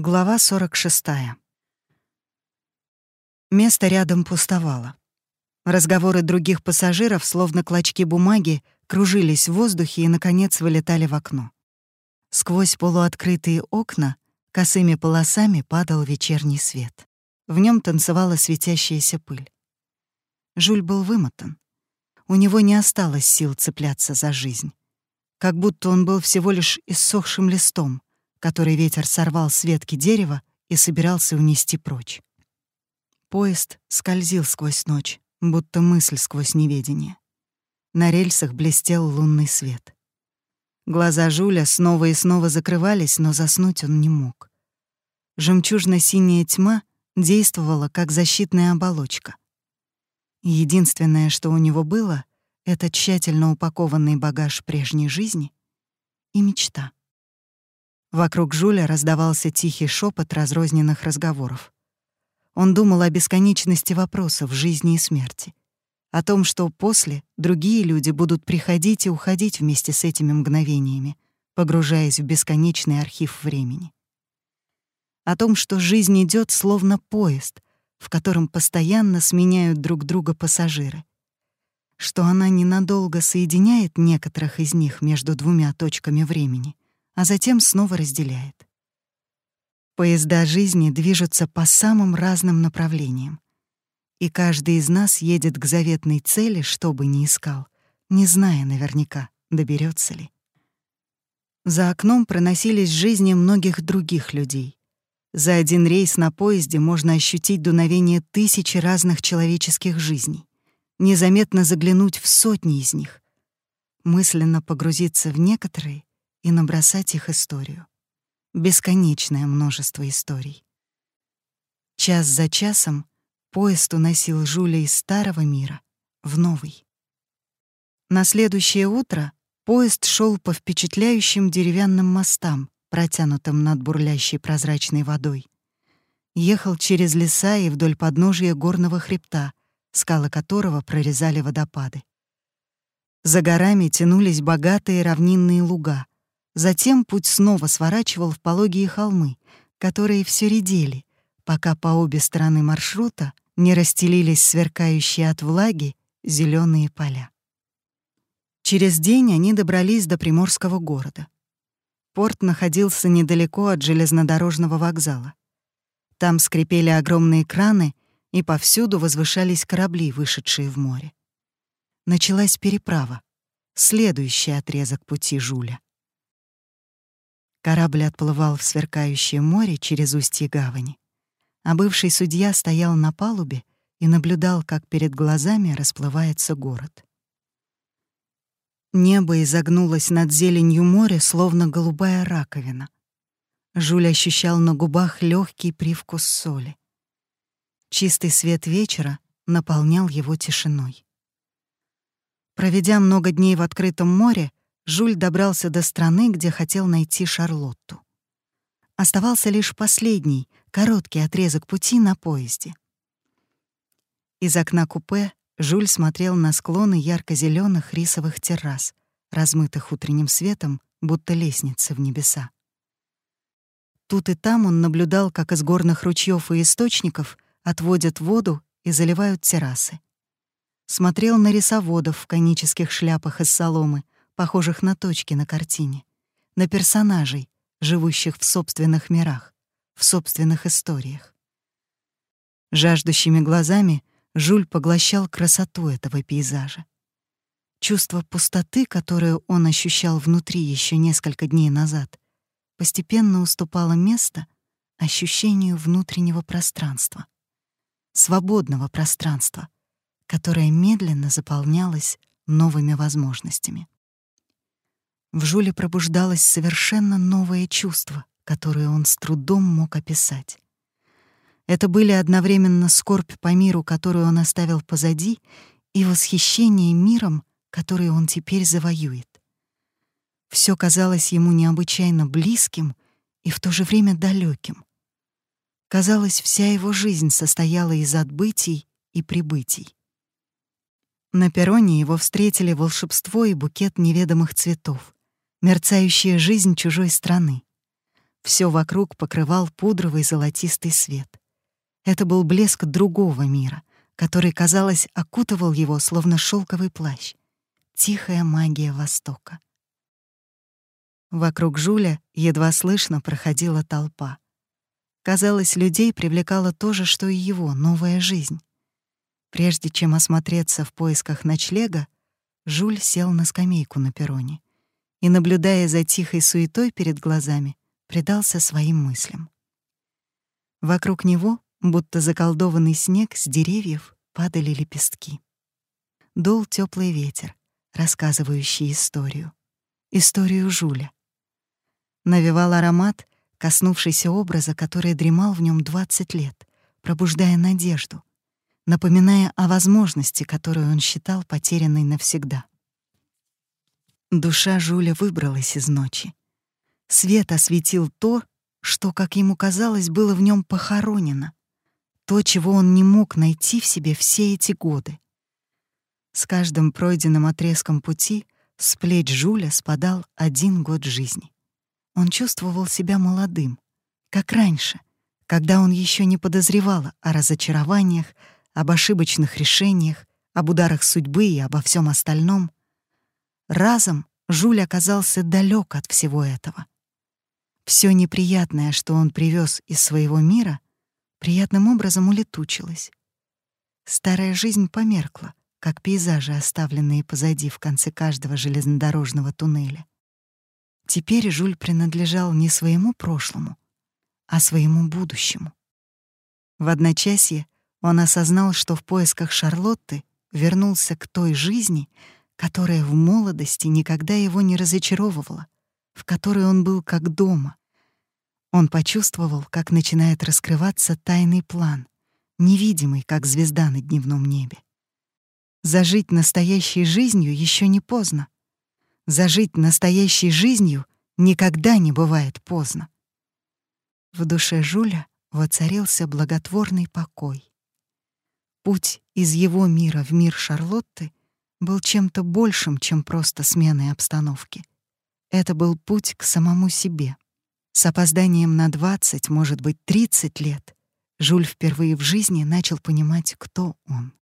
Глава 46. Место рядом пустовало. Разговоры других пассажиров, словно клочки бумаги, кружились в воздухе и, наконец, вылетали в окно. Сквозь полуоткрытые окна косыми полосами падал вечерний свет. В нем танцевала светящаяся пыль. Жуль был вымотан. У него не осталось сил цепляться за жизнь. Как будто он был всего лишь иссохшим листом, который ветер сорвал с ветки дерева и собирался унести прочь. Поезд скользил сквозь ночь, будто мысль сквозь неведение. На рельсах блестел лунный свет. Глаза Жуля снова и снова закрывались, но заснуть он не мог. Жемчужно-синяя тьма действовала как защитная оболочка. Единственное, что у него было, — это тщательно упакованный багаж прежней жизни и мечта. Вокруг Жуля раздавался тихий шепот разрозненных разговоров. Он думал о бесконечности вопросов жизни и смерти, о том, что после другие люди будут приходить и уходить вместе с этими мгновениями, погружаясь в бесконечный архив времени. О том, что жизнь идет словно поезд, в котором постоянно сменяют друг друга пассажиры, что она ненадолго соединяет некоторых из них между двумя точками времени — а затем снова разделяет. Поезда жизни движутся по самым разным направлениям. И каждый из нас едет к заветной цели, что бы ни искал, не зная наверняка, доберется ли. За окном проносились жизни многих других людей. За один рейс на поезде можно ощутить дуновение тысячи разных человеческих жизней, незаметно заглянуть в сотни из них, мысленно погрузиться в некоторые и набросать их историю. Бесконечное множество историй. Час за часом поезд уносил Жуля из старого мира в новый. На следующее утро поезд шел по впечатляющим деревянным мостам, протянутым над бурлящей прозрачной водой. Ехал через леса и вдоль подножия горного хребта, скалы которого прорезали водопады. За горами тянулись богатые равнинные луга, Затем путь снова сворачивал в пологие холмы, которые все редели, пока по обе стороны маршрута не расстелились сверкающие от влаги зеленые поля. Через день они добрались до приморского города. Порт находился недалеко от железнодорожного вокзала. Там скрипели огромные краны, и повсюду возвышались корабли, вышедшие в море. Началась переправа, следующий отрезок пути Жуля. Корабль отплывал в сверкающее море через устье гавани, а бывший судья стоял на палубе и наблюдал, как перед глазами расплывается город. Небо изогнулось над зеленью моря, словно голубая раковина. Жуль ощущал на губах легкий привкус соли. Чистый свет вечера наполнял его тишиной. Проведя много дней в открытом море, Жуль добрался до страны, где хотел найти Шарлотту. Оставался лишь последний, короткий отрезок пути на поезде. Из окна купе Жуль смотрел на склоны ярко зеленых рисовых террас, размытых утренним светом, будто лестницы в небеса. Тут и там он наблюдал, как из горных ручьев и источников отводят воду и заливают террасы. Смотрел на рисоводов в конических шляпах из соломы, похожих на точки на картине, на персонажей, живущих в собственных мирах, в собственных историях. Жаждущими глазами Жуль поглощал красоту этого пейзажа. Чувство пустоты, которое он ощущал внутри еще несколько дней назад, постепенно уступало место ощущению внутреннего пространства, свободного пространства, которое медленно заполнялось новыми возможностями. В Жуле пробуждалось совершенно новое чувство, которое он с трудом мог описать. Это были одновременно скорбь по миру, которую он оставил позади, и восхищение миром, который он теперь завоюет. Все казалось ему необычайно близким и в то же время далеким. Казалось, вся его жизнь состояла из отбытий и прибытий. На перроне его встретили волшебство и букет неведомых цветов мерцающая жизнь чужой страны. Все вокруг покрывал пудровый золотистый свет. Это был блеск другого мира, который, казалось, окутывал его, словно шелковый плащ. Тихая магия Востока. Вокруг Жуля едва слышно проходила толпа. Казалось, людей привлекало то же, что и его, новая жизнь. Прежде чем осмотреться в поисках ночлега, Жуль сел на скамейку на перроне и, наблюдая за тихой суетой перед глазами, предался своим мыслям. Вокруг него, будто заколдованный снег, с деревьев падали лепестки. Дул теплый ветер, рассказывающий историю. Историю Жуля. Навевал аромат, коснувшийся образа, который дремал в нем 20 лет, пробуждая надежду, напоминая о возможности, которую он считал потерянной навсегда. Душа Жуля выбралась из ночи. Свет осветил то, что, как ему казалось, было в нем похоронено, то, чего он не мог найти в себе все эти годы. С каждым пройденным отрезком пути с плеч Жуля спадал один год жизни. Он чувствовал себя молодым, как раньше, когда он еще не подозревал о разочарованиях, об ошибочных решениях, об ударах судьбы и обо всем остальном. Разом Жуль оказался далек от всего этого. Все неприятное, что он привез из своего мира, приятным образом улетучилось. Старая жизнь померкла, как пейзажи, оставленные позади в конце каждого железнодорожного туннеля. Теперь Жуль принадлежал не своему прошлому, а своему будущему. В одночасье он осознал, что в поисках Шарлотты вернулся к той жизни, которая в молодости никогда его не разочаровывала, в которой он был как дома. Он почувствовал, как начинает раскрываться тайный план, невидимый, как звезда на дневном небе. Зажить настоящей жизнью еще не поздно. Зажить настоящей жизнью никогда не бывает поздно. В душе Жуля воцарился благотворный покой. Путь из его мира в мир Шарлотты был чем-то большим, чем просто сменой обстановки. Это был путь к самому себе. С опозданием на 20, может быть, 30 лет Жуль впервые в жизни начал понимать, кто он.